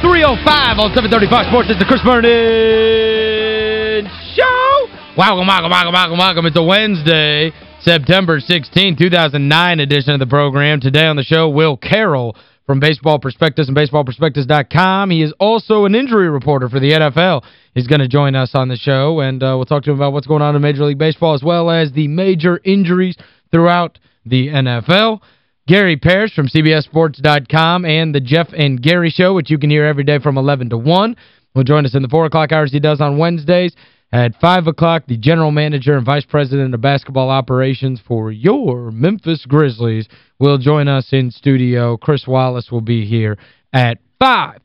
305 on 730 Fox Sports. It's the Chris Vernon Show. Welcome, welcome, welcome, welcome, welcome. It's a Wednesday, September 16, 2009 edition of the program. Today on the show, Will Carroll from Baseball Prospectus and BaseballProspectus.com. He is also an injury reporter for the NFL. He's going to join us on the show, and uh, we'll talk to him about what's going on in Major League Baseball as well as the major injuries throughout the NFL. Gary Parrish from CBSSports.com and the Geoff and Gary Show, which you can hear every day from 11 to 1. Will join us in the 4 o'clock hours he does on Wednesdays. At 5 o'clock, the general manager and vice president of basketball operations for your Memphis Grizzlies will join us in studio. Chris Wallace will be here at 5.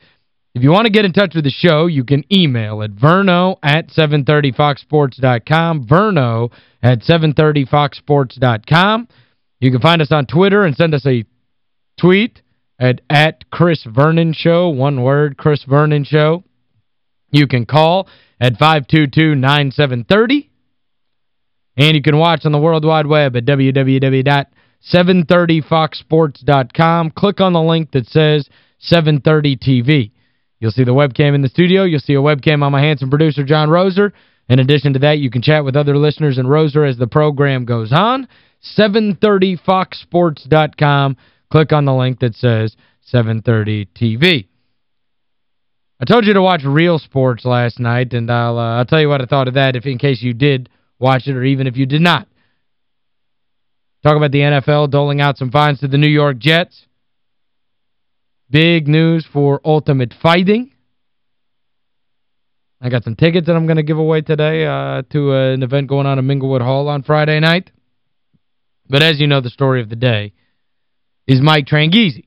If you want to get in touch with the show, you can email at verno at 730foxsports.com, verno at 730foxsports.com. You can find us on Twitter and send us a tweet at, at Chris Vernon Show, one word, Chris Vernon Show. You can call at 522-9730. And you can watch on the World Wide Web at www.730foxsports.com. Click on the link that says 730 TV. You'll see the webcam in the studio. You'll see a webcam on my handsome producer, John Roser. In addition to that, you can chat with other listeners in Roser as the program goes on. 730foxsports.com. Click on the link that says 730 TV. I told you to watch Real Sports last night, and I'll uh, I'll tell you what I thought of that if in case you did watch it or even if you did not. Talk about the NFL doling out some fines to the New York Jets. Big news for Ultimate Fighting. I got some tickets that I'm going to give away today uh, to uh, an event going on in Minglewood Hall on Friday night. But as you know, the story of the day is Mike Tranghese.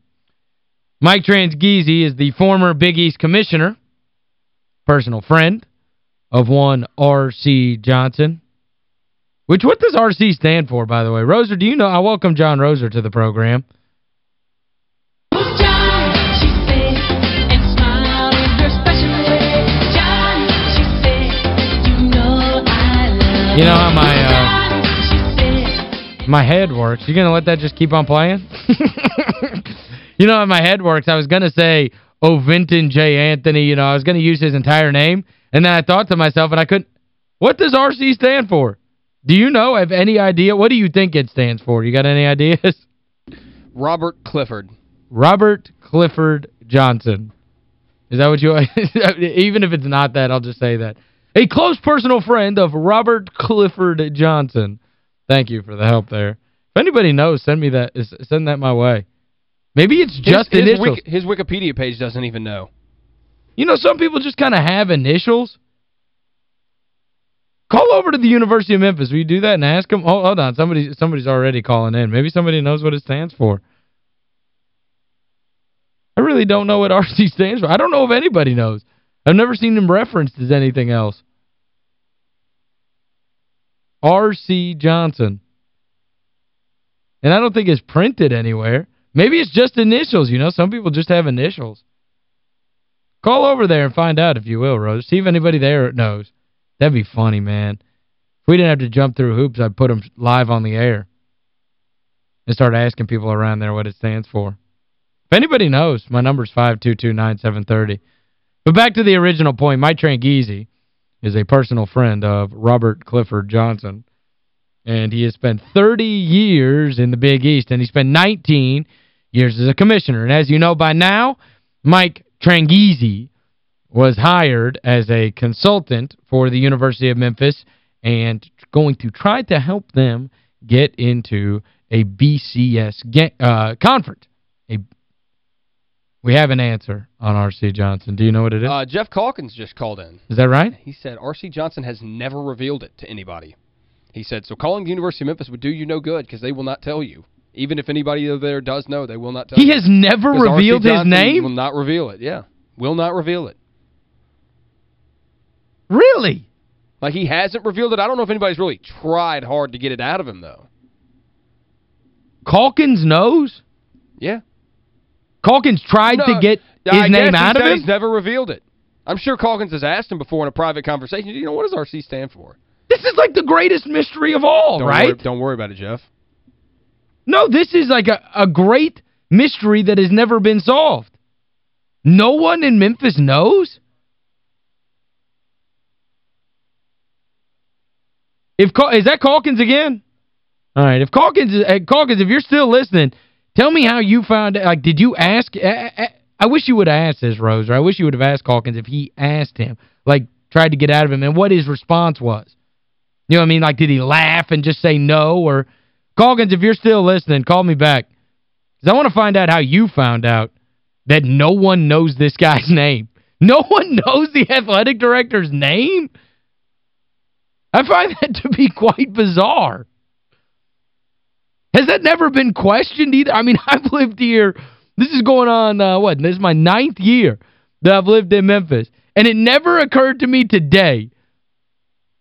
Mike Tranghese is the former Big East commissioner, personal friend of one R.C. Johnson. Which, what does R.C. stand for, by the way? Roser, do you know? I welcome John Roser to the program. You know how my uh, my head works. You going to let that just keep on playing? you know how my head works. I was going to say Ovinton J. Anthony. You know, I was going to use his entire name. And then I thought to myself, and I couldn't, what does RC stand for? Do you know? Have any idea? What do you think it stands for? You got any ideas? Robert Clifford. Robert Clifford Johnson. Is that what you... even if it's not that, I'll just say that. A close personal friend of Robert Clifford Johnson. Thank you for the help there. If anybody knows, send me that send that my way. Maybe it's just his, his initials. his Wikipedia page doesn't even know. You know, some people just kind of have initials. Call over to the University of Memphis. Will you do that and ask them? Oh, hold on. Somebody, somebody's already calling in. Maybe somebody knows what it stands for. I really don't know what RC stands for. I don't know if anybody knows. I've never seen him referenced as anything else. R.C. Johnson. And I don't think it's printed anywhere. Maybe it's just initials, you know. Some people just have initials. Call over there and find out if you will, Rose. See if anybody there knows. That'd be funny, man. If we didn't have to jump through hoops, I'd put them live on the air. And start asking people around there what it stands for. If anybody knows, my number's 522-9730. But back to the original point, Mike Tranghese is a personal friend of Robert Clifford Johnson. And he has spent 30 years in the Big East, and he spent 19 years as a commissioner. And as you know by now, Mike Tranghese was hired as a consultant for the University of Memphis and going to try to help them get into a BCS uh, conference. A We have an answer on R.C. Johnson. Do you know what it is? Uh, Geoff Calkins just called in. Is that right? He said R.C. Johnson has never revealed it to anybody. He said, so calling the University of Memphis would do you no good because they will not tell you. Even if anybody there does know, they will not tell he you. He has never revealed his name? will not reveal it, yeah. Will not reveal it. Really? Like, he hasn't revealed it. I don't know if anybody's really tried hard to get it out of him, though. Calkins knows? Yeah. Calkins tried no, to get his I name out of him? he's never revealed it. I'm sure Calkins has asked him before in a private conversation, you know, what does RC stand for? This is like the greatest mystery of all, don't right? Worry, don't worry about it, Geoff. No, this is like a, a great mystery that has never been solved. No one in Memphis knows? If Is that Calkins again? All right, if Calkins, uh, Calkins, if you're still listening, tell me how you found out. Like, did you ask? I, I, I wish you would have asked this, Rose, or I wish you would have asked Calkins if he asked him, like, tried to get out of him, and what his response was. You know what I mean? Like, did he laugh and just say no? Or, Calkins, if you're still listening, call me back. Because I want to find out how you found out that no one knows this guy's name. No one knows the athletic director's name? I find that to be quite bizarre. Has that never been questioned either? I mean, I've lived here. This is going on, uh, what? This is my ninth year that I've lived in Memphis. And it never occurred to me today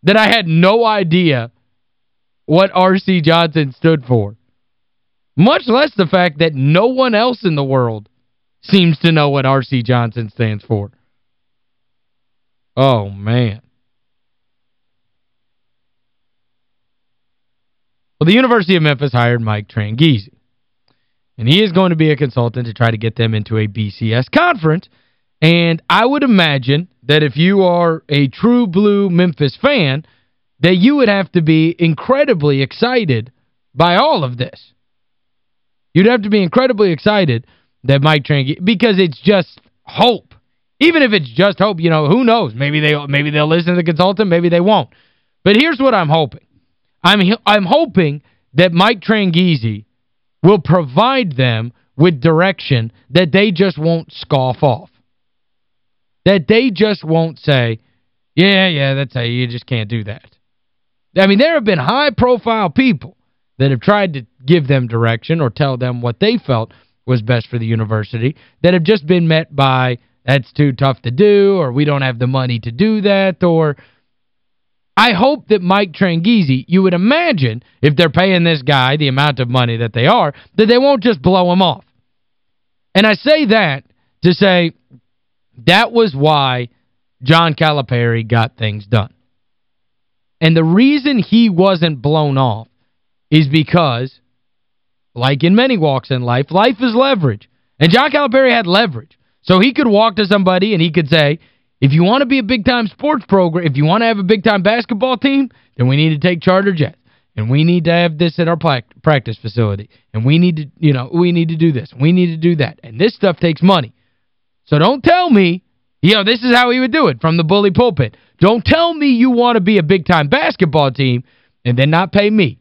that I had no idea what R.C. Johnson stood for. Much less the fact that no one else in the world seems to know what R.C. Johnson stands for. Oh, man. Well, the University of Memphis hired Mike Tranghese. And he is going to be a consultant to try to get them into a BCS conference. And I would imagine that if you are a true blue Memphis fan, that you would have to be incredibly excited by all of this. You'd have to be incredibly excited that Mike Tranghese, because it's just hope. Even if it's just hope, you know, who knows? Maybe they maybe they'll listen to the consultant, maybe they won't. But here's what I'm hoping. I'm I'm hoping that Mike Tranghese will provide them with direction that they just won't scoff off. That they just won't say, yeah, yeah, that's how you just can't do that. I mean, there have been high-profile people that have tried to give them direction or tell them what they felt was best for the university that have just been met by, that's too tough to do, or we don't have the money to do that, or I hope that Mike Tranghese, you would imagine, if they're paying this guy the amount of money that they are, that they won't just blow him off. And I say that to say that was why John Calipari got things done. And the reason he wasn't blown off is because, like in many walks in life, life is leverage. And John Calipari had leverage. So he could walk to somebody and he could say, if you want to be a big-time sports program, if you want to have a big-time basketball team, then we need to take charter jets. And we need to have this at our practice facility. And we need to, you know, we need to do this. We need to do that. And this stuff takes money. So don't tell me, you know, this is how he would do it from the bully pulpit. Don't tell me you want to be a big-time basketball team and then not pay me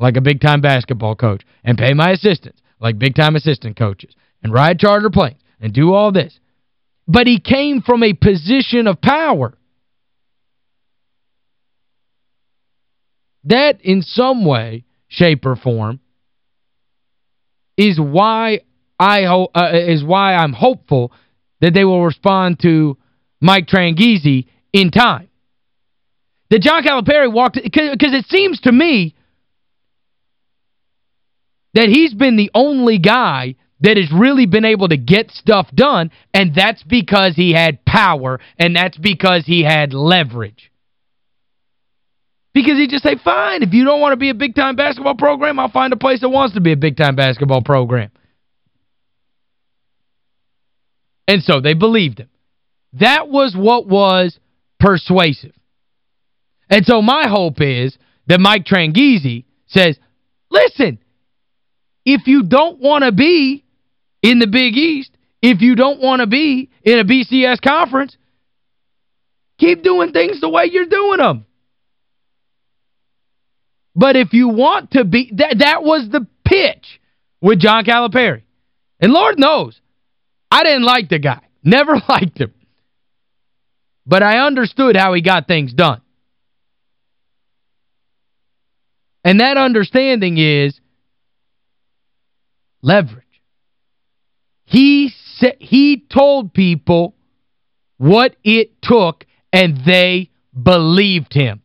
like a big-time basketball coach and pay my assistants like big-time assistant coaches and ride charter planes and do all this. But he came from a position of power. That, in some way, shape, or form, is why I ho uh, is why I'm hopeful that they will respond to Mike Tranghese in time. That John Calipari walked because it seems to me that he's been the only guy that has really been able to get stuff done, and that's because he had power, and that's because he had leverage. Because he just say, fine, if you don't want to be a big-time basketball program, I'll find a place that wants to be a big-time basketball program. And so they believed him. That was what was persuasive. And so my hope is that Mike Tranghese says, listen, if you don't want to be in the Big East, if you don't want to be in a BCS conference, keep doing things the way you're doing them. But if you want to be, that, that was the pitch with John Calipari. And Lord knows, I didn't like the guy. Never liked him. But I understood how he got things done. And that understanding is leverage. He said he told people what it took and they believed him.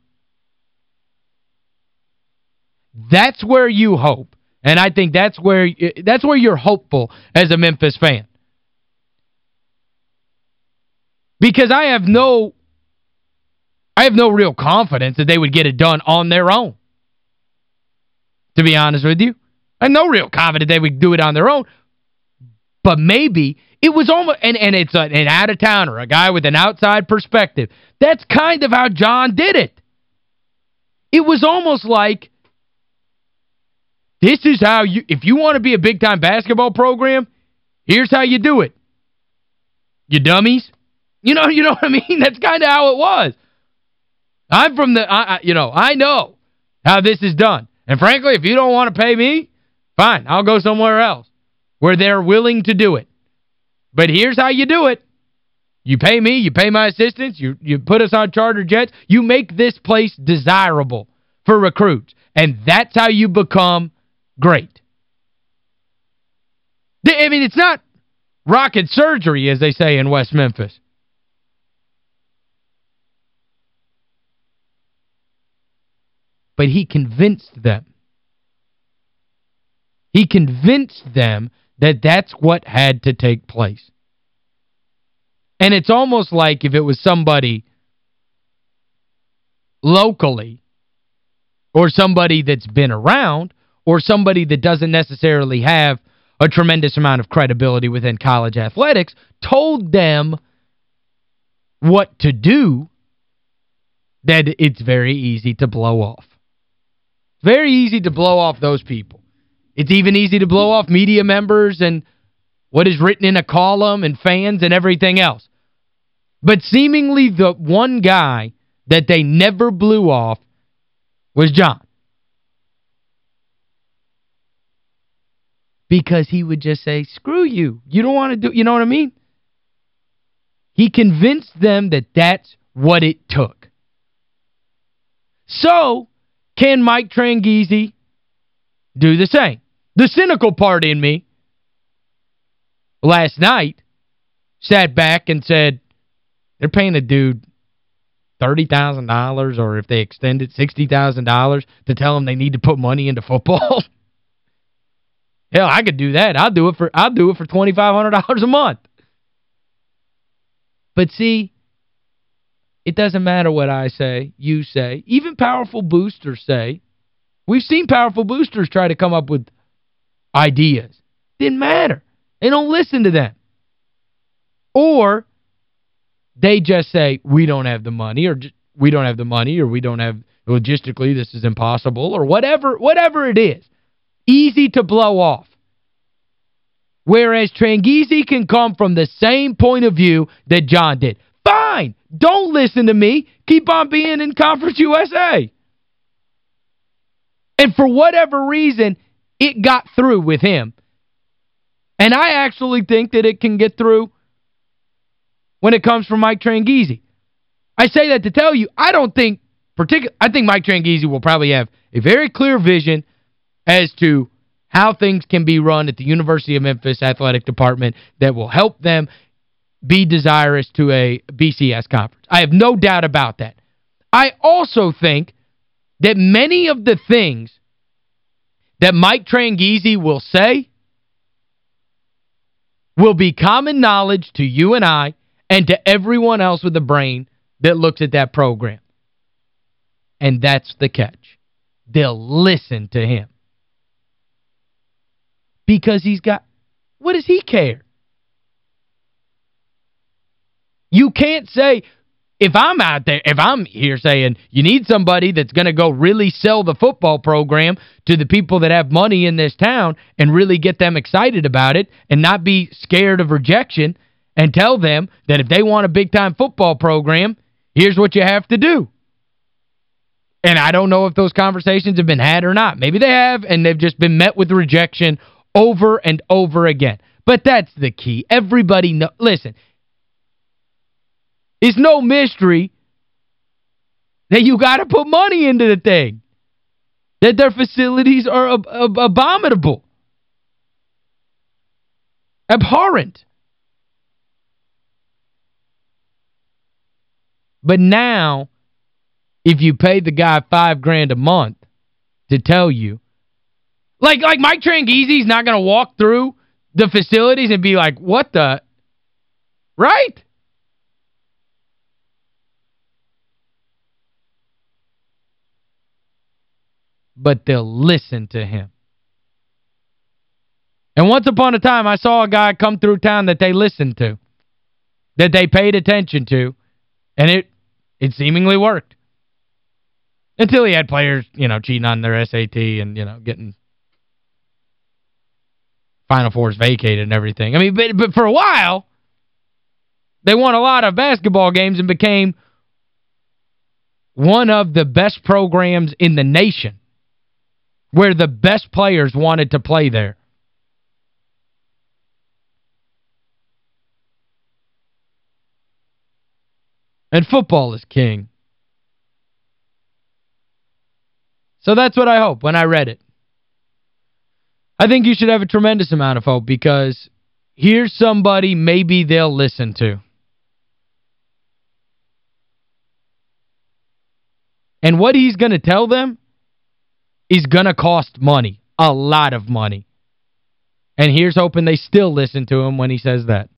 That's where you hope. And I think that's where that's where you're hopeful as a Memphis fan. Because I have no I have no real confidence that they would get it done on their own. To be honest with you. I have no real confidence they would do it on their own. But maybe it was almost and and it's a, an out of towner, a guy with an outside perspective. That's kind of how John did it. It was almost like this is how you if you want to be a big time basketball program, here's how you do it. You dummies. You know, you know what I mean? That's kind of how it was. I'm from the I, I, you know, I know how this is done. And frankly, if you don't want to pay me, fine, I'll go somewhere else where they're willing to do it. But here's how you do it. You pay me, you pay my assistants, you you put us on charter jets, you make this place desirable for recruits. And that's how you become great. I mean, it's not rocket surgery, as they say in West Memphis. But he convinced them. He convinced them that that's what had to take place. And it's almost like if it was somebody locally or somebody that's been around or somebody that doesn't necessarily have a tremendous amount of credibility within college athletics told them what to do that it's very easy to blow off. Very easy to blow off those people. It's even easy to blow off media members and what is written in a column and fans and everything else. But seemingly the one guy that they never blew off was John. Because he would just say, screw you. You don't want to do, you know what I mean? He convinced them that that's what it took. So, can Mike Tranghese do the same? The cynical part in me last night sat back and said, they're paying a dude $30,000 or if they extend it, $60,000 to tell them they need to put money into football. Hell, I could do that. I'll do it for I'll do it for $2,500 a month. But see, it doesn't matter what I say, you say. Even powerful boosters say. We've seen powerful boosters try to come up with ideas. Didn't matter. They don't listen to them. Or they just say, we don't have the money, or we don't have the money, or we don't have, logistically, this is impossible, or whatever, whatever it is. Easy to blow off. Whereas Tranghese can come from the same point of view that John did. Fine. Don't listen to me. Keep on being in Conference USA. And for whatever reason, it got through with him. And I actually think that it can get through when it comes from Mike Tranghese. I say that to tell you, I don't think particular I think Mike Tranghese will probably have a very clear vision as to how things can be run at the University of Memphis Athletic Department that will help them be desirous to a BCS conference. I have no doubt about that. I also think that many of the things that Mike Tranghese will say will be common knowledge to you and I and to everyone else with a brain that looks at that program. And that's the catch. They'll listen to him. Because he's got, what does he care? You can't say, if I'm out there, if I'm here saying you need somebody that's going to go really sell the football program to the people that have money in this town and really get them excited about it and not be scared of rejection and tell them that if they want a big-time football program, here's what you have to do. And I don't know if those conversations have been had or not. Maybe they have, and they've just been met with rejection over and over again. But that's the key. Everybody listen. It's no mystery that you got to put money into the thing. That their facilities are ab ab abominable. Abhorrent. But now, if you pay the guy five grand a month to tell you, like like Mike Tranghese's not going to walk through the facilities and be like, what the, right? But they'll listen to him. And once upon a time, I saw a guy come through town that they listened to, that they paid attention to, and it it seemingly worked. Until he had players, you know, cheating on their SAT and, you know, getting Final Fours vacated and everything. I mean, but, but for a while, they won a lot of basketball games and became one of the best programs in the nation where the best players wanted to play there. And football is king. So that's what I hope when I read it. I think you should have a tremendous amount of hope because here's somebody maybe they'll listen to. And what he's going to tell them is going to cost money, a lot of money. And here's hoping they still listen to him when he says that.